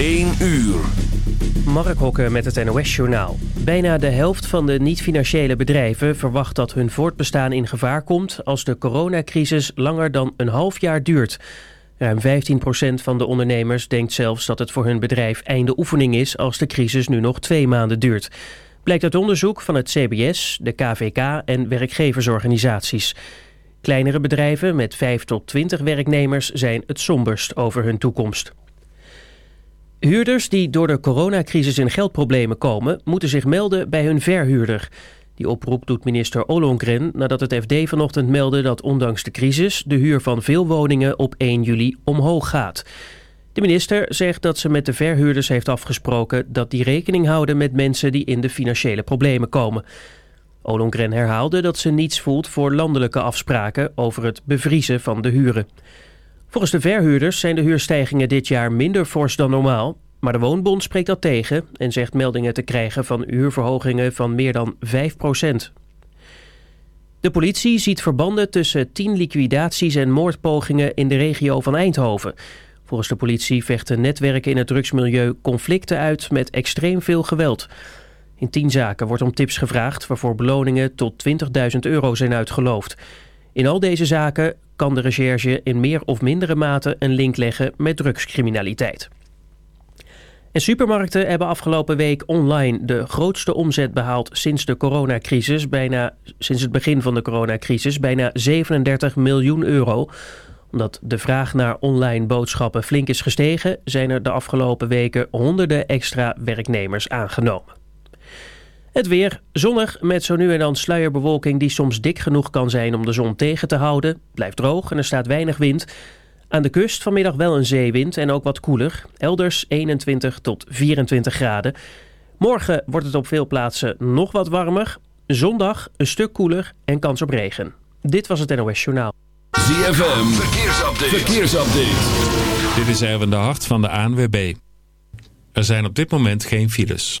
1 uur. Mark Hokke met het NOS-journaal. Bijna de helft van de niet-financiële bedrijven verwacht dat hun voortbestaan in gevaar komt... als de coronacrisis langer dan een half jaar duurt. Ruim 15% van de ondernemers denkt zelfs dat het voor hun bedrijf einde oefening is... als de crisis nu nog twee maanden duurt. Blijkt uit onderzoek van het CBS, de KVK en werkgeversorganisaties. Kleinere bedrijven met 5 tot 20 werknemers zijn het somberst over hun toekomst. Huurders die door de coronacrisis in geldproblemen komen... moeten zich melden bij hun verhuurder. Die oproep doet minister Ollongren nadat het FD vanochtend meldde... dat ondanks de crisis de huur van veel woningen op 1 juli omhoog gaat. De minister zegt dat ze met de verhuurders heeft afgesproken... dat die rekening houden met mensen die in de financiële problemen komen. Ollongren herhaalde dat ze niets voelt voor landelijke afspraken... over het bevriezen van de huren. Volgens de verhuurders zijn de huurstijgingen dit jaar minder fors dan normaal. Maar de Woonbond spreekt dat tegen en zegt meldingen te krijgen van huurverhogingen van meer dan 5% De politie ziet verbanden tussen 10 liquidaties en moordpogingen in de regio van Eindhoven. Volgens de politie vechten netwerken in het drugsmilieu conflicten uit met extreem veel geweld. In 10 zaken wordt om tips gevraagd waarvoor beloningen tot 20.000 euro zijn uitgeloofd. In al deze zaken kan de recherche in meer of mindere mate een link leggen met drugscriminaliteit. En supermarkten hebben afgelopen week online de grootste omzet behaald sinds de coronacrisis, bijna sinds het begin van de coronacrisis, bijna 37 miljoen euro. Omdat de vraag naar online boodschappen flink is gestegen, zijn er de afgelopen weken honderden extra werknemers aangenomen. Het weer zonnig met zo nu en dan sluierbewolking die soms dik genoeg kan zijn om de zon tegen te houden. Blijft droog en er staat weinig wind. Aan de kust vanmiddag wel een zeewind en ook wat koeler. Elders 21 tot 24 graden. Morgen wordt het op veel plaatsen nog wat warmer. Zondag een stuk koeler en kans op regen. Dit was het NOS Journaal. ZFM, verkeersupdate. verkeersupdate. Dit is Erwin de Hart van de ANWB. Er zijn op dit moment geen files.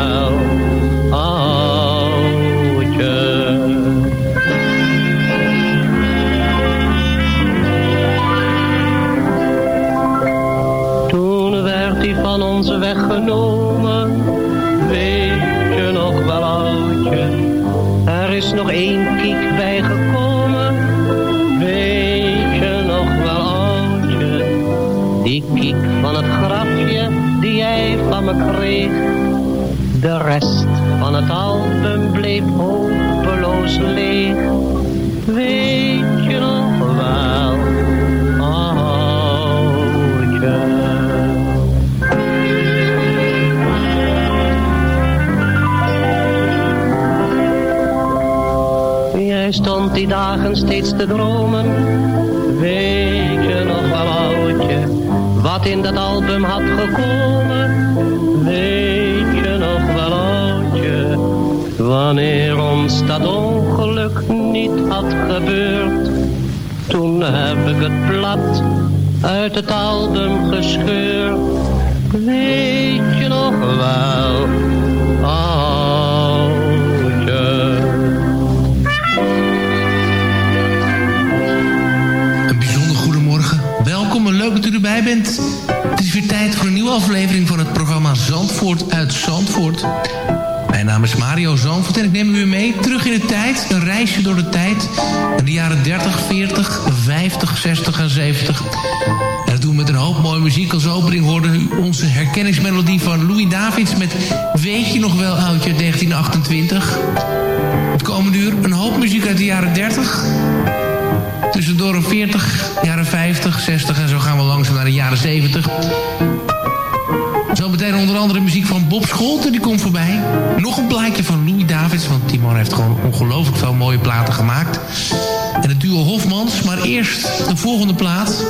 De rest van het album bleef hopeloos leeg. Weet je nog wel, oudje. Jij stond die dagen steeds te dromen, weet je nog wel oudje, wat in dat album had gekomen, wanneer ons dat ongeluk niet had gebeurd, toen heb ik het blad uit het album gescheurd, weet je nog wel, oudje. Een bijzonder goedemorgen. Welkom en leuk dat u erbij bent. Het is weer tijd voor een nieuwe aflevering van het programma Zandvoort uit Zandvoort. Mijn naam is Mario Zandvoort en ik neem u mee terug in de tijd. Een reisje door de tijd. In de jaren 30, 40, 50, 60 en 70. En dat doen we met een hoop mooie muziek. Als opening hoorde u onze herkenningsmelodie van Louis Davids... met Weet je nog wel oudje 1928. Het komende uur een hoop muziek uit de jaren 30... Tussendoor een 40, jaren 50, 60 en zo gaan we langzaam naar de jaren 70. Zometeen onder andere muziek van Bob Scholten, die komt voorbij. Nog een plaatje van Louis Davids, want die man heeft gewoon ongelooflijk veel mooie platen gemaakt. En het duo Hofmans, maar eerst de volgende plaat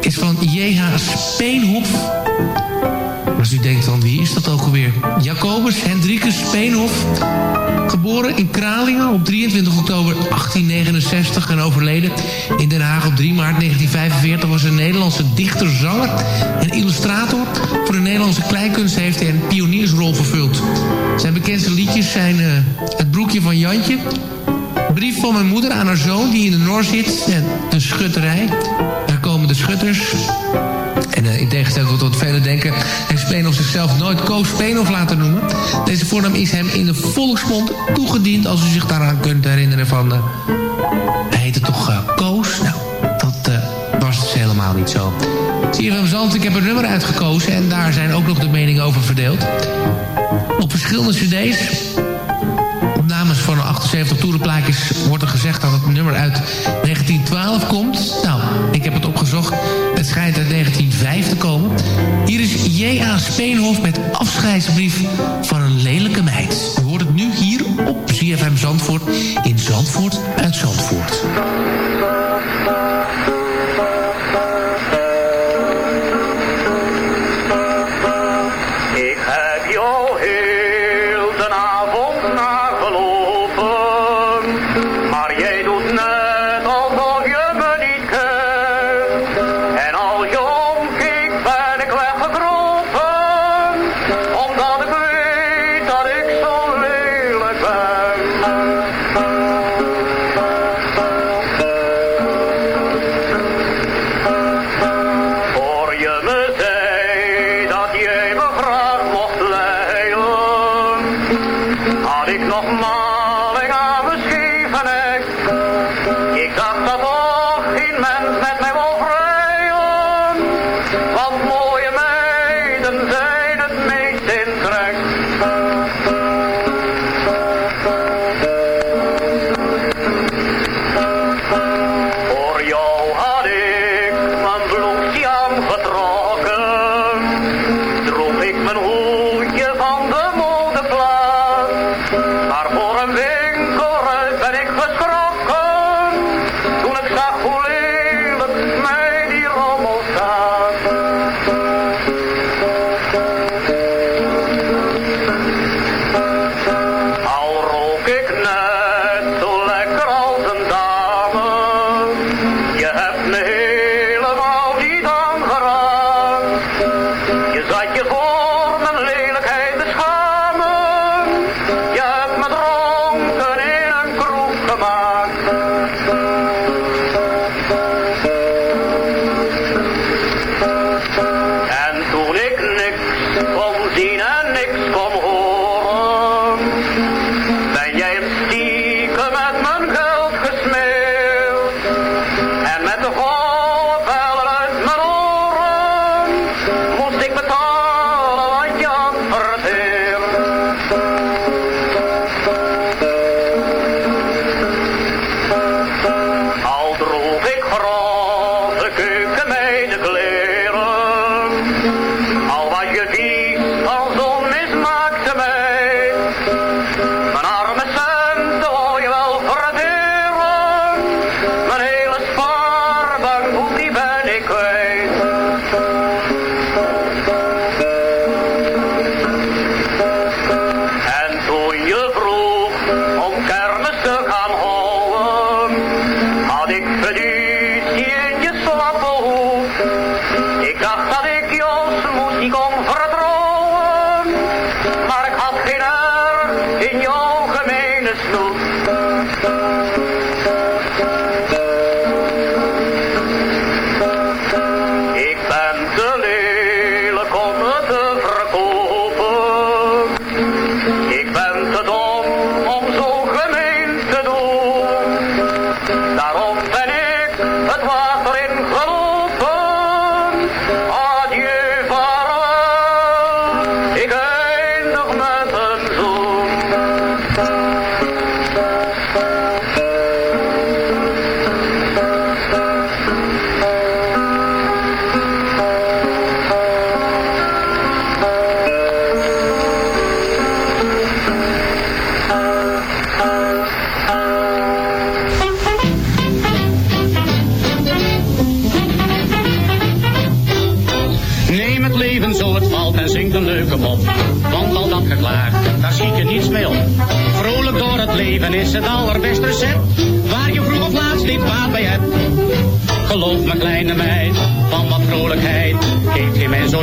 is van J.H. Speenhof. Als u denkt dan, wie is dat ook alweer? Jacobus Hendrikus Speenhof. Geboren in Kralingen op 23 oktober 1869 en overleden in Den Haag op 3 maart 1945... was een Nederlandse dichter, zanger en illustrator. Voor de Nederlandse kleinkunst heeft hij een pioniersrol vervuld. Zijn bekendste liedjes zijn eh, Het broekje van Jantje... Brief van mijn moeder aan haar zoon die in de Noor zit en de schutterij. Daar komen de schutters. En uh, in tegenstelling tot wat velen denken... heeft Speenhoff zichzelf nooit Koos Speenhoff laten noemen. Deze voornaam is hem in de volksmond toegediend... als u zich daaraan kunt herinneren van... Uh, hij heette toch uh, Koos? Nou, dat was dus helemaal niet zo. CFM Zand, ik heb een nummer uitgekozen... en daar zijn ook nog de meningen over verdeeld. Op verschillende opnames de 78 toerenplaatjes wordt er gezegd dat het nummer uit 1912 komt. Nou, ik heb het opgezocht. Het schijnt uit 1905 te komen. Hier is J.A. Speenhof met afscheidsbrief van een lelijke meid. U hoort het nu hier op in Zandvoort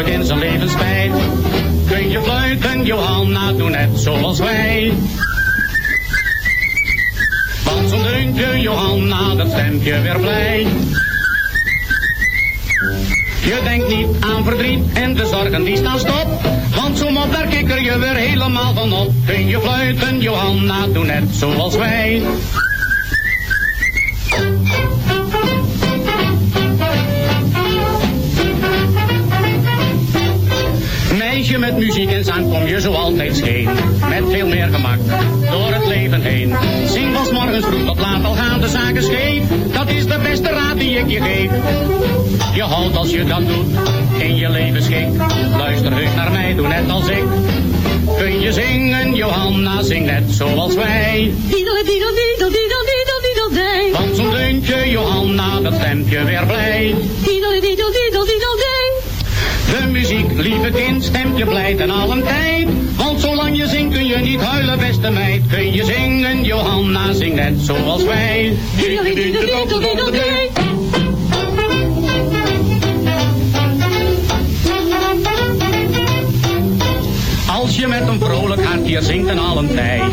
in zijn leven spijt. Kun je fluiten, Johanna, doe net zoals wij. Want zo'n deuntje, Johanna, dat stemt je weer blij. Je denkt niet aan verdriet en de zorgen die staan stop. Want zo mop, daar kikker je weer helemaal van op. Kun je fluiten, Johanna, doe net zoals wij. Zang kom je zo altijd scheen. Met veel meer gemak door het leven heen. Zing van 's morgens vroeg tot laat al gaan de zaken scheef. Dat is de beste raad die ik je geef. Je houdt als je dat doet in je leven schik. Luister heus naar mij, doe net als ik. Kun je zingen, Johanna, zing net zoals wij. Want zo'n deuntje, Johanna, dat stemt je weer blij. Lieve kind, stemt je blij ten allen tijd. Want zolang je zingt kun je niet huilen, beste meid. Kun je zingen, Johanna, zing net zoals wij. Als je met een vrolijk hart hier zingt en allen tijd,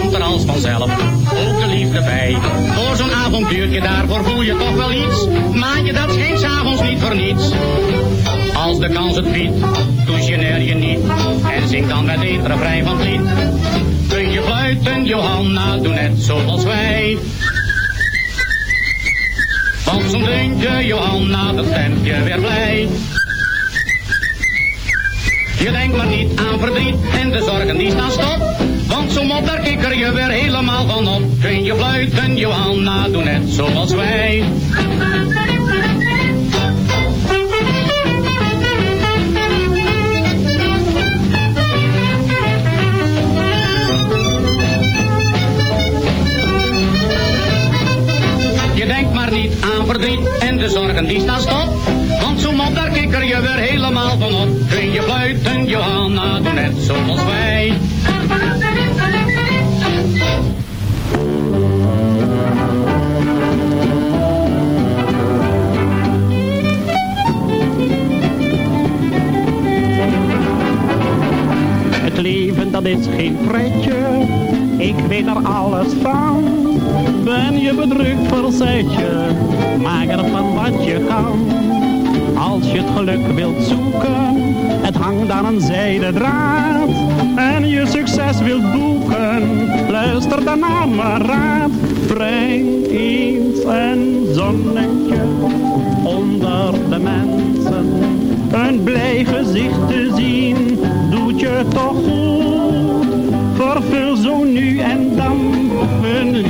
komt er als vanzelf ook de liefde bij. Voor zo'n avontuurtje daarvoor voel je toch wel iets, maar je dat geen s'avonds niet voor niets. De kans het biedt, doucheneer je niet en zing dan met een refrein van het lied. Kun je fluiten, Johanna, doe net zoals wij. Want zo'n deuntje, Johanna, dat stemt je weer blij. Je denkt maar niet aan verdriet en de zorgen die staan stop. Want zo mop, je weer helemaal van op. Kun je fluiten, Johanna, doe net zoals wij. En de zorgen die staan stop. Want zo mop, daar kikker je weer helemaal van op. Kun je fluiten, Johanna, doe net zoals wij. Het leven dat is geen pretje, ik weet er alles van. Ben je bedrukt, verzet je, maak er van wat je kan. Als je het geluk wilt zoeken, het hangt aan een zijden draad. En je succes wilt boeken, luister dan naar mijn raad. Breng eens een zonnetje onder de mensen. Een blij gezicht te zien, doet je toch goed. Vervul zo nu en dan hun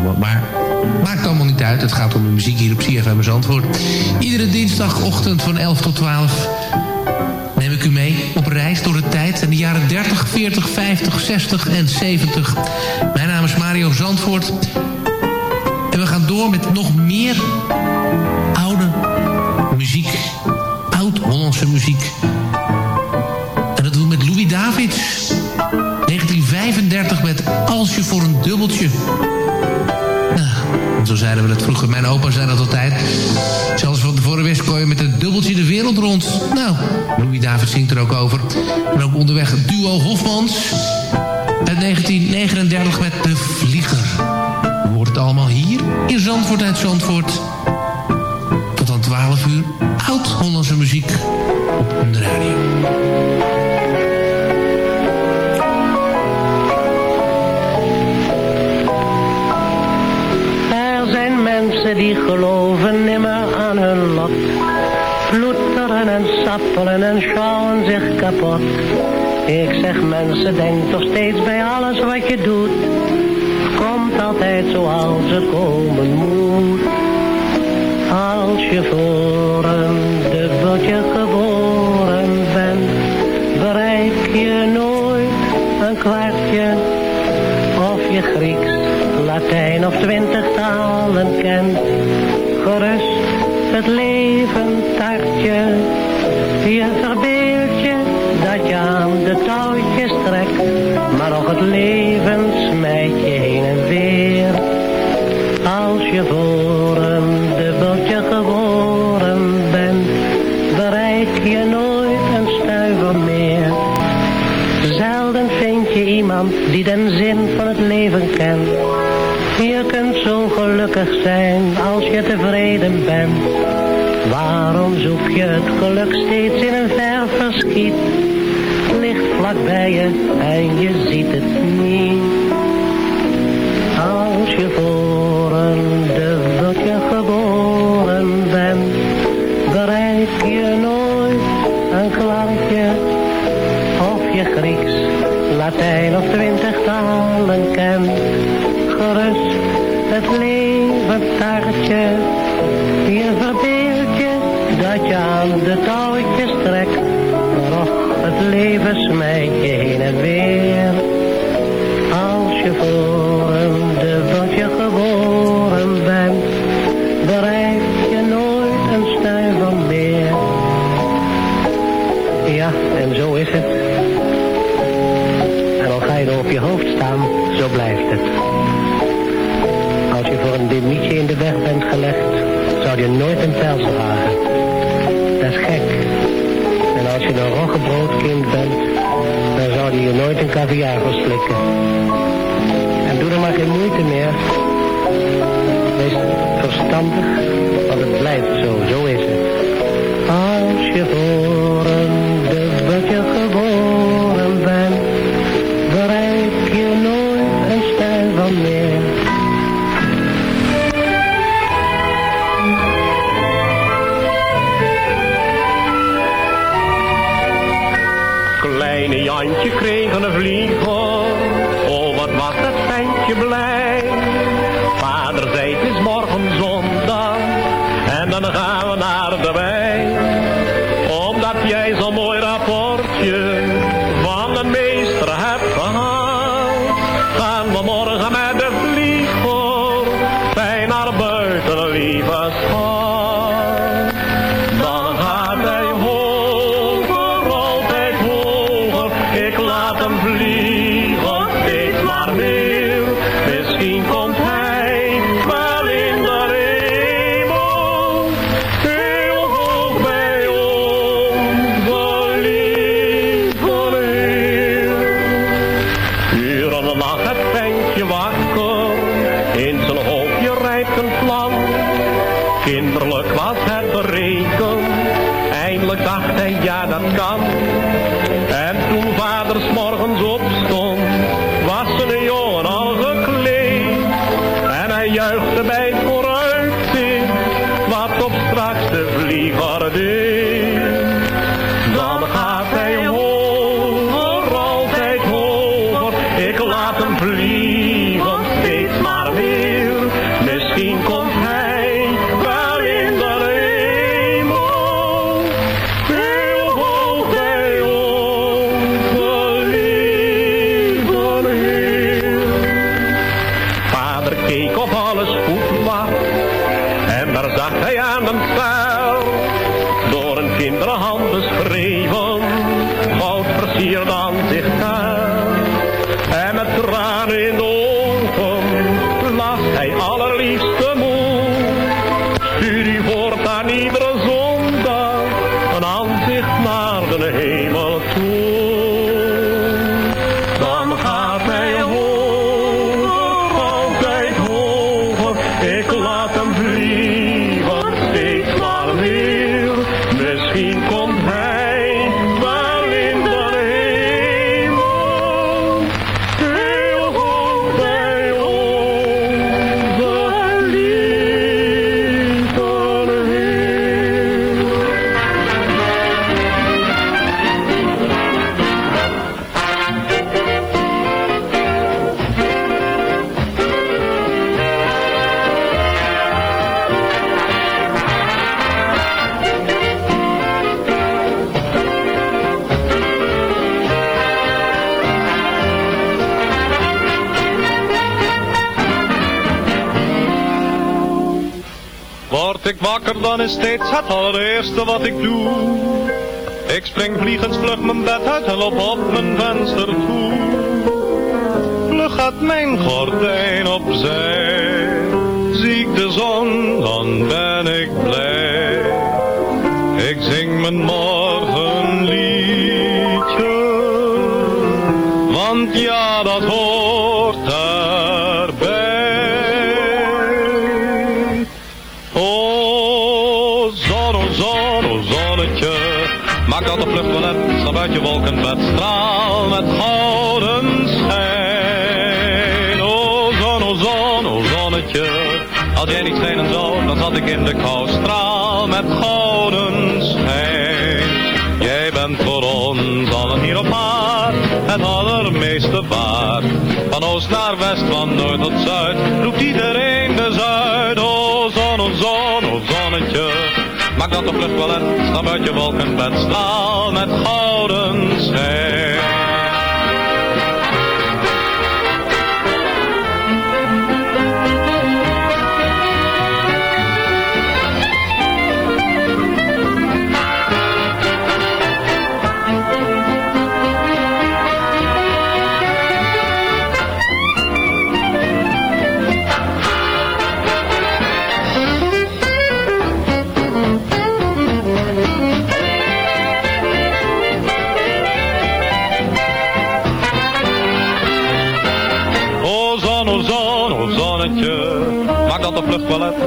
Maar maakt allemaal niet uit. Het gaat om de muziek hier op CFM Zandvoort. Iedere dinsdagochtend van 11 tot 12 neem ik u mee op reis door de tijd... in de jaren 30, 40, 50, 60 en 70. Mijn naam is Mario Zandvoort. En we gaan door met nog meer Mijn opa zei dat altijd. Zelfs van tevoren wist kon je met een dubbeltje de wereld rond. Nou, Louis Davids zingt er ook over. En ook onderweg duo Hofmans. Uit 1939 met De Vlieger. Hoort het allemaal hier in Zandvoort uit Zandvoort. Tot aan 12 uur. Oud-Hollandse muziek op de radio. En schouwen zich kapot. Ik zeg mensen, denk toch steeds bij alles wat je doet. Komt altijd zoals het komen moet. Als je voor een dubbeltje geboren bent, bereik je nooit een kwartje. Of je Grieks, Latijn of twintig talen kent. Gerust het leven tartje. Je verbeeld je dat je aan de touwtjes trekt. Maar nog het leven geluk steeds in een ver verschiet? Ligt vlak bij je en je ziet het niet. Als je voor een dubbeltje geboren bent, bereik je nooit een klankje. Of je Grieks, Latijn of twintig talen kent. Gerust het leven taartje. Nooit een pijl dragen. Dat is gek. En als je een roggebroodkind bent, dan zou je je nooit een caviar verslikken. En doe er maar geen moeite meer. Wees verstandig, want het blijft zo, zo is het allereerste wat ik doe. Ik spring vliegens vlug mijn bed uit en loop op mijn venster toe. Vlug gaat mijn gordijn opzij. Zie ik de zon, dan ben ik blij. Ik zing mijn morgenliedje. Want ja, dat hoort Vluchttoilet, stap uit je wolkenbed, straal met gouden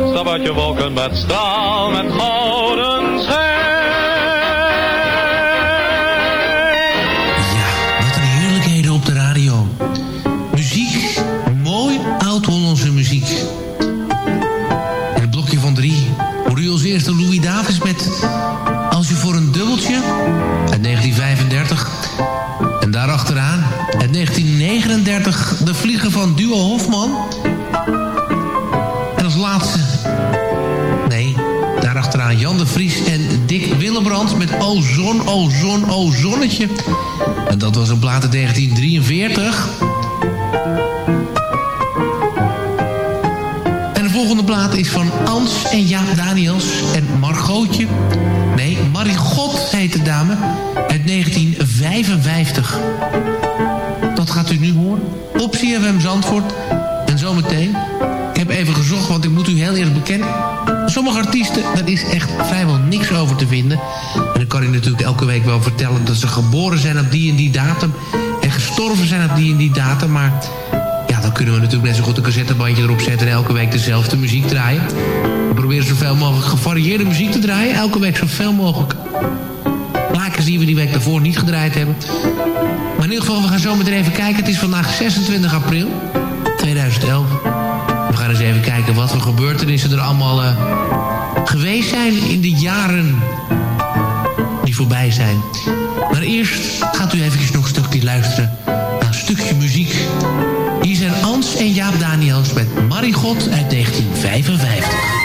stap uit je wolkenbed, straal met gouden schijn. Wat een heerlijkheden op de radio. Muziek, mooi oud-Hollandse muziek. En het blokje van drie hoorde u als eerste Louis Davis met Als je voor een dubbeltje uit 1935. En daarachteraan uit 1939 De Vlieger van Duo Hofman. Laatste, nee, daarachteraan Jan de Vries en Dick Willebrands met O Zon, O Zon, O Zonnetje. En dat was een plaat uit 1943. En de volgende plaat is van Ans en Jaap Daniels en Margootje. Nee, Marigot heet de dame. Uit 1955. Dat gaat u nu horen. Op CFM Zandvoort. En zometeen. Even gezocht, want ik moet u heel eerlijk bekennen. Sommige artiesten, daar is echt vrijwel niks over te vinden. En dan kan ik natuurlijk elke week wel vertellen... dat ze geboren zijn op die en die datum... en gestorven zijn op die en die datum. Maar ja, dan kunnen we natuurlijk net zo goed een cassettebandje erop zetten... en elke week dezelfde muziek draaien. Ik proberen zoveel mogelijk gevarieerde muziek te draaien. Elke week zoveel mogelijk plaatjes die we die week daarvoor niet gedraaid hebben. Maar in ieder geval, we gaan zo meteen even kijken. Het is vandaag 26 april 2011. Gaan eens even kijken wat voor gebeurtenissen er allemaal eh, geweest zijn in de jaren die voorbij zijn. Maar eerst gaat u even nog een stukje luisteren naar een stukje muziek. Hier zijn Ans en Jaap Daniels met Marigot uit 1955.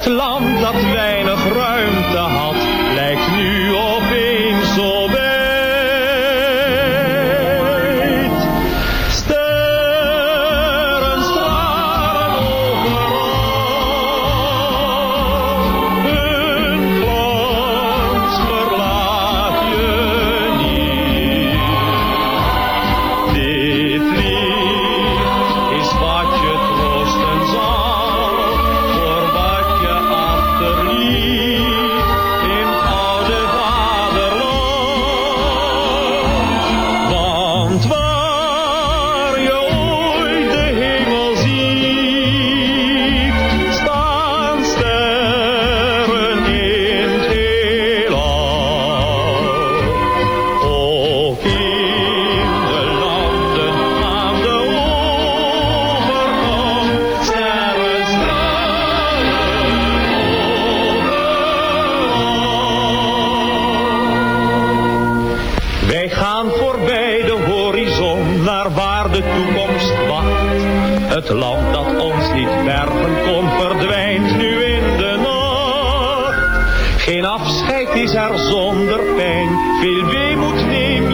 that's long. Geen afscheid is er zonder pijn, veel weemoed nemen.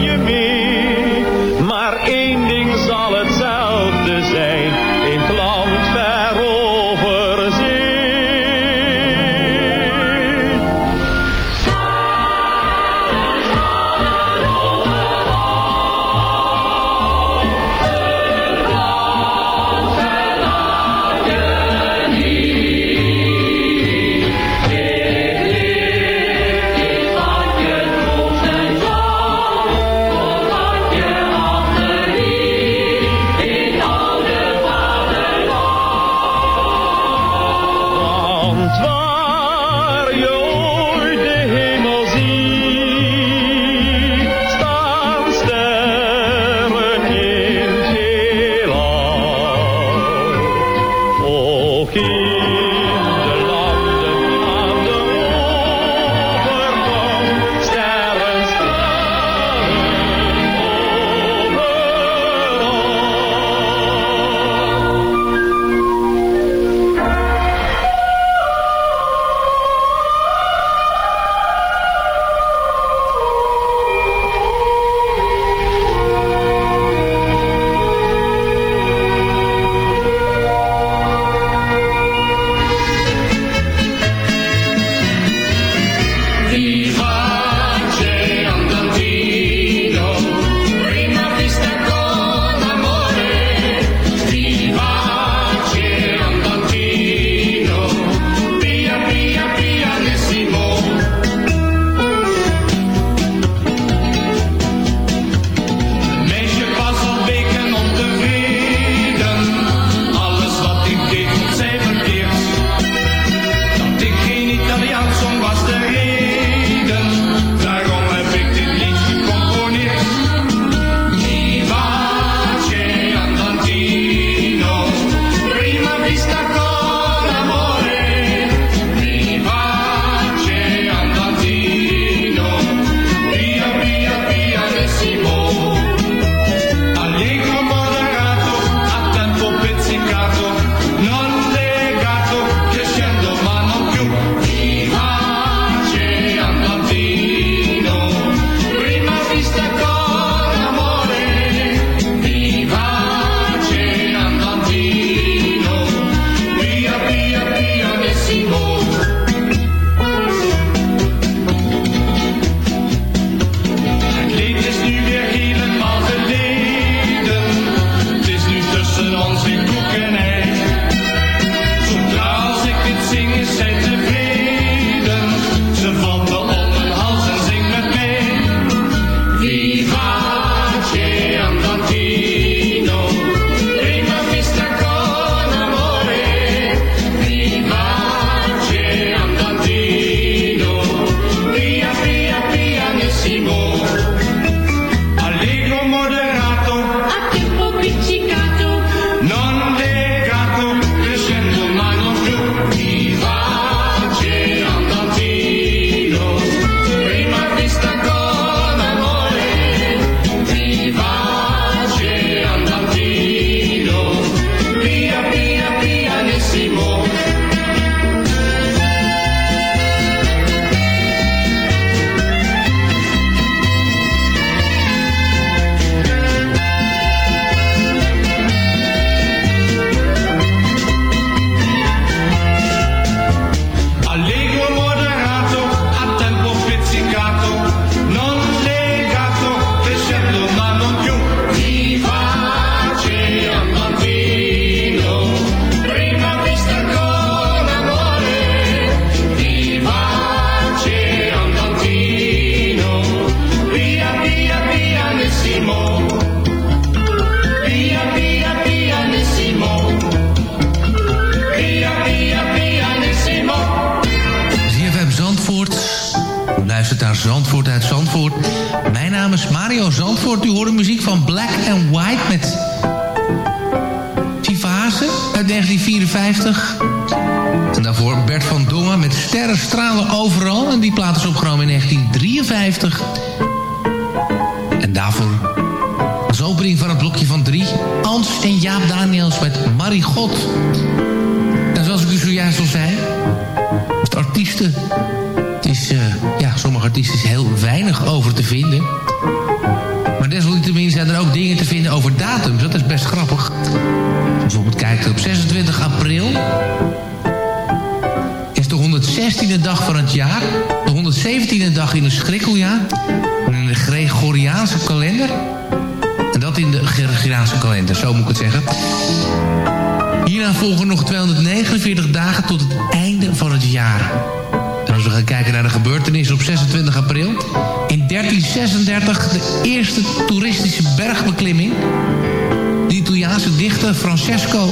Italiaanse dichter Francesco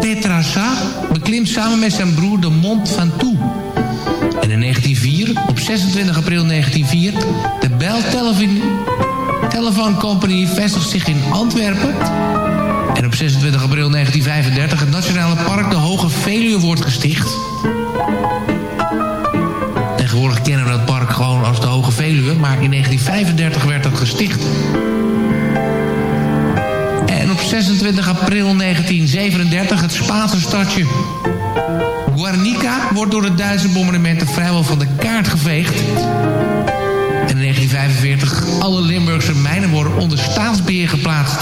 Petrarca beklimt samen met zijn broer de Mont Ventoux. En in 1904, op 26 april 1904... de Bell Telephone Company vestigt zich in Antwerpen. En op 26 april 1935 het Nationale Park de Hoge Veluwe wordt gesticht. Tegenwoordig kennen we dat park gewoon als de Hoge Veluwe, maar in 1935 werd dat gesticht. En op 26 april 1937 het Spaanse stadje Guernica wordt door de Duitse bombardementen vrijwel van de kaart geveegd. En in 1945 alle Limburgse mijnen worden onder staatsbeheer geplaatst.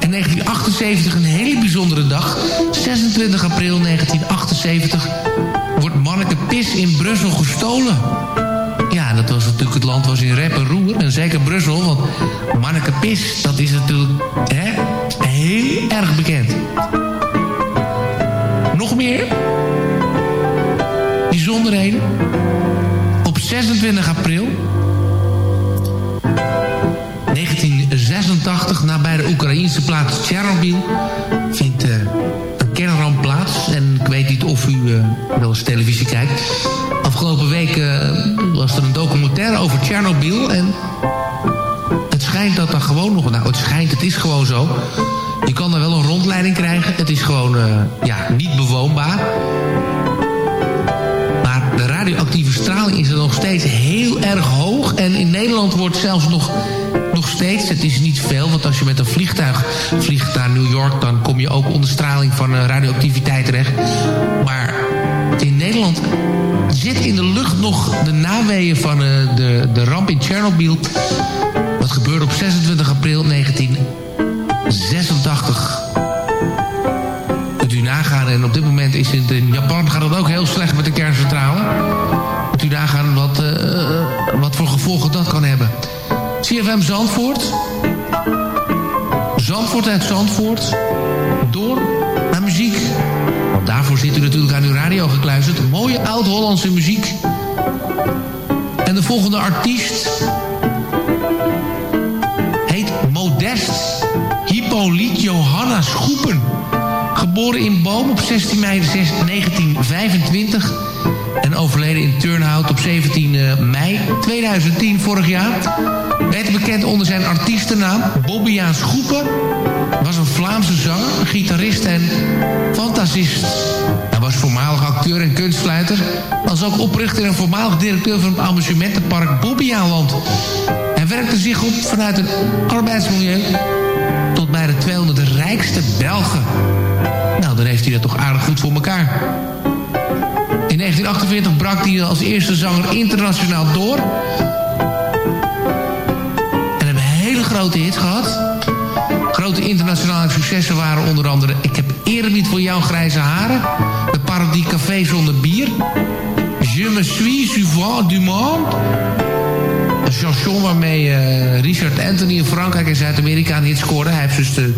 En 1978 een hele bijzondere dag. 26 april 1978 wordt Manneke Pis in Brussel gestolen. Natuurlijk het land was in rep en roer. En zeker Brussel, want Manneke Pis, dat is natuurlijk hè, heel erg bekend. Nog meer bijzonderheden. Op 26 april 1986, nabij de Oekraïnse plaats Tsjernobyl, vindt uh, een kernramp plaats. En ik weet niet of u uh, wel eens televisie kijkt. Afgelopen week uh, was er een documentaire over Tsjernobyl. En het schijnt dat er gewoon nog... Nou, het schijnt, het is gewoon zo. Je kan er wel een rondleiding krijgen. Het is gewoon ja, niet bewoonbaar de radioactieve straling is er nog steeds heel erg hoog. En in Nederland wordt zelfs nog, nog steeds, het is niet veel... want als je met een vliegtuig vliegt naar New York... dan kom je ook onder straling van radioactiviteit terecht. Maar in Nederland zit in de lucht nog de naweeën van de, de ramp in Tsjernobyl. Wat gebeurde op 26 april 1986 nagaan. En op dit moment is het in Japan gaat het ook heel slecht met de kerncentrale. Moet u nagaan wat, uh, wat voor gevolgen dat kan hebben. CFM Zandvoort. Zandvoort uit Zandvoort. Door daarvoor zit u natuurlijk aan uw radio gekluisterd. Mooie oud-Hollandse muziek. En de volgende artiest... heet Modest Hippolyt Johanna Schoepen. Geboren in Boom op 16 mei 1925 en overleden in Turnhout op 17 mei 2010 vorig jaar. Beter bekend onder zijn artiestennaam Bobbiaan Schoepen. Was een Vlaamse zanger, gitarist en fantasist. Hij was voormalig acteur en kunstfluiter. Als ook oprichter en voormalig directeur van het amusementenpark Bobbejaanland. Hij werkte zich op vanuit een arbeidsmilieu tot bij de 200 rijkste Belgen. Nou, dan heeft hij dat toch aardig goed voor elkaar. In 1948 brak hij als eerste zanger internationaal door. En hebben hele grote hits gehad. Grote internationale successen waren onder andere... Ik heb eerbied voor jouw grijze haren. De Paradis Café zonder bier. Je me suis souvent du monde. Een chanson waarmee uh, Richard Anthony in Frankrijk en Zuid-Amerika een hit scoorde. Hij heeft dus de,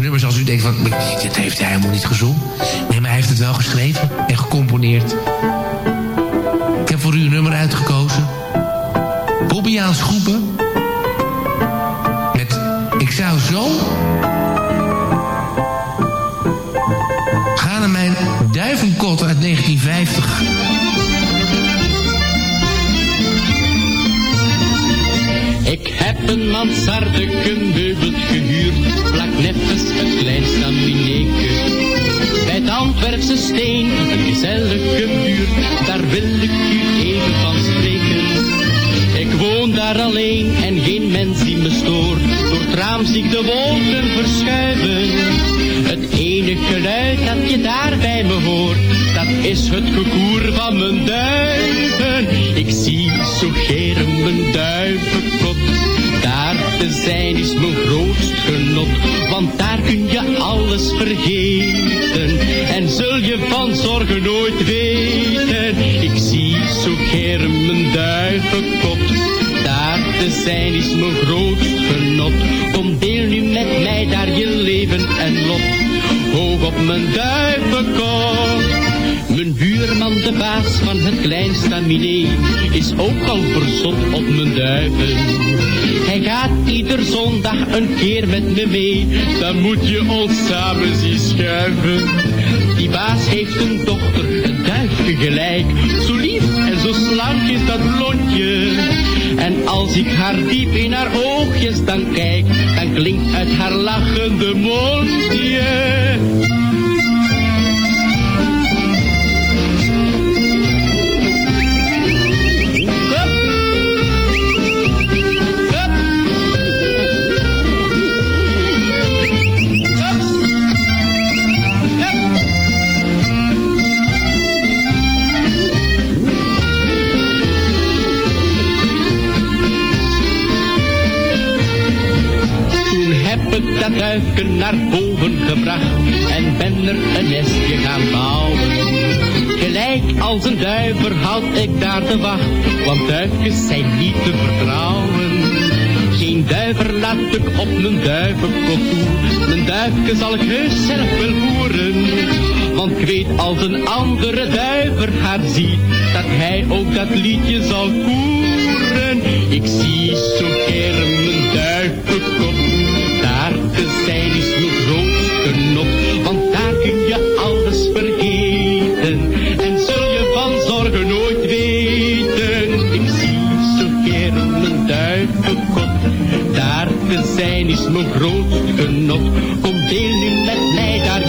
nummers als u denkt van... dit heeft hij helemaal niet gezongen. Nee, maar hij heeft het wel geschreven en gecomponeerd. Ik heb voor u een nummer uitgekozen. Bobbiaans Groepen. Met Ik zou zo... Gaan naar mijn duivenkot uit 1950... mansarde meubelt gehuurd, vlak neffens het kleinste mineke. Bij het Antwerpse steen, een gezellige buurt, daar wil ik u even van spreken. Ik woon daar alleen en geen mens die me stoort, door het raam zie ik de wolken verschuiven. Het enige geluid dat je daar bij me hoort, dat is het gekoer van mijn duiven. Ik zie zo zijn is mijn grootst genot, want daar kun je alles vergeten. En zul je van zorgen nooit weten. Ik zie zo geren mijn duivenkot. Daar te zijn is mijn grootst genot. Kom deel nu met mij daar je leven en lot. Hoog op mijn duivenkop. Buurman, de baas van het kleinste miné, is ook al verzot op mijn duiven. Hij gaat ieder zondag een keer met me mee, dan moet je ons samen zien schuiven. Die baas heeft een dochter, een duifje gelijk, zo lief en zo slank is dat blondje. En als ik haar diep in haar oogjes dan kijk, dan klinkt uit haar lachende mondje. Dat duifje naar boven gebracht en ben er een nestje gaan bouwen. Gelijk als een duiver houd ik daar de wacht, want duifjes zijn niet te vertrouwen. Geen duiver laat ik op mijn duivenkop toe, mijn duifje zal ik heus zelf wel voeren. Want ik weet als een andere duiver haar ziet, dat hij ook dat liedje zal koeren. Ik zie zo gern mijn te zijn is mijn groot genot. Want daar kun je alles vergeten, en zul je van zorgen nooit weten. Ik zie zo gern mijn duivenkop, daar te zijn is mijn groot genot. Kom deel nu met mij daar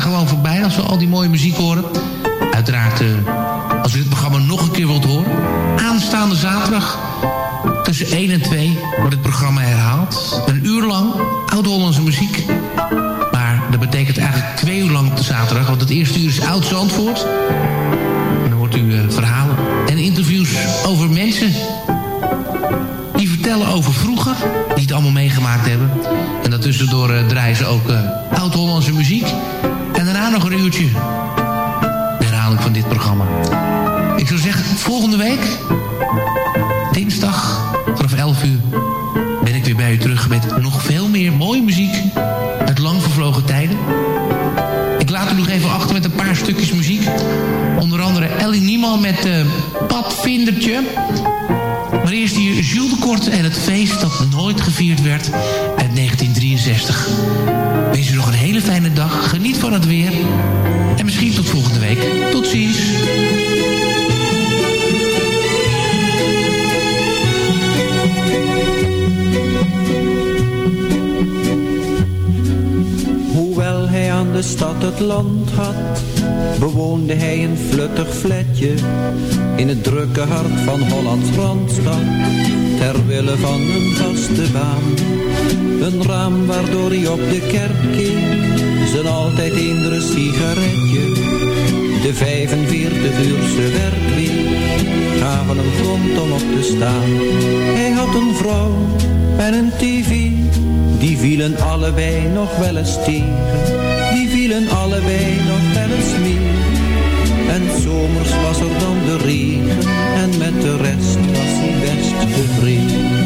gewoon voorbij als we al die mooie muziek horen. Uiteraard, eh, als u dit programma nog een keer wilt horen. Aanstaande zaterdag tussen 1 en 2 wordt het programma herhaald. Een uur lang oud-Hollandse muziek. Maar dat betekent eigenlijk twee uur lang op de zaterdag. Want het eerste uur is Oud-Zandvoort. En dan hoort u eh, verhalen en interviews over mensen... die vertellen over vroeger, die het allemaal meegemaakt hebben. En daartussendoor eh, draaien ze ook oud-Hollandse muziek. En daarna nog een uurtje de herhaling van dit programma. Ik zou zeggen, volgende week, dinsdag vanaf 11 uur, ben ik weer bij u terug met nog veel meer mooie muziek uit lang vervlogen tijden. Ik laat u nog even achter met een paar stukjes muziek. Onder andere Ellie Niemann met uh, Padvindertje. Maar eerst hier Jules de Korte en het feest dat nooit gevierd werd uit 1963. Wees u nog een hele fijne dag. Geniet van het weer. En misschien tot volgende week. Tot ziens. Hoewel hij aan de stad het land had, bewoonde hij een fluttig flatje in het drukke hart van Hollands Randstad, ter wille van een vaste. Een raam waardoor hij op de kerk keek, zijn altijd eendere sigaretje. De 45 uurse werkweek gaven hem grond om op te staan. Hij had een vrouw en een tv, die vielen allebei nog wel eens tegen. Die vielen allebei zomers was er dan de regen en met de rest was hij best tevreden.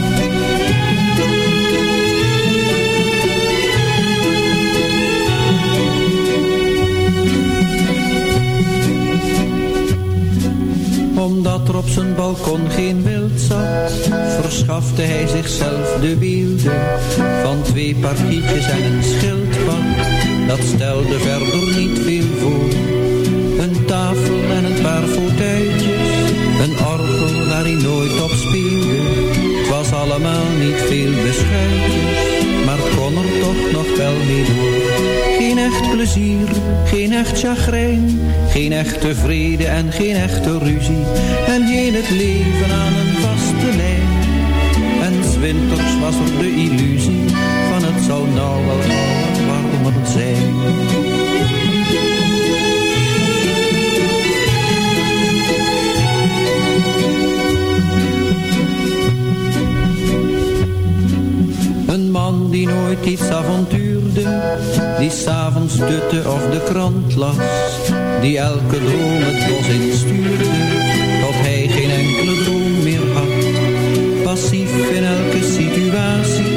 Omdat er op zijn balkon geen wild zat, verschafte hij zichzelf de weelde van twee parkietjes en een schildpad. Dat stelde verder niet veel allemaal niet veel beschuitjes, maar kon er toch nog wel mee door. Geen echt plezier, geen echt chagrijn, geen echte vrede en geen echte ruzie. En geen het leven aan een vaste lijn. En 's winters was er de illusie van het zou nou wel iets avontuurde, die s'avonds dutte of de krant las, die elke droom het bos instuurde, tot hij geen enkele droom meer had. Passief in elke situatie,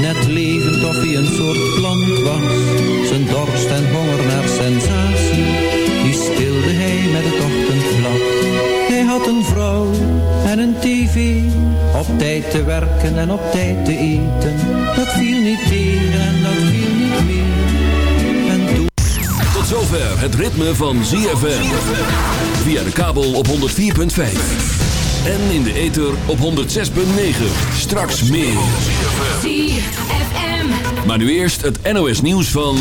net levend of hij een soort plant was, zijn dorst en honger naar sensatie, tijd te werken en op tijd te eten. Dat viel niet tegen en dat viel niet meer. En toen... Tot zover het ritme van ZFM. Via de kabel op 104.5. En in de ether op 106.9. Straks meer. Maar nu eerst het NOS nieuws van...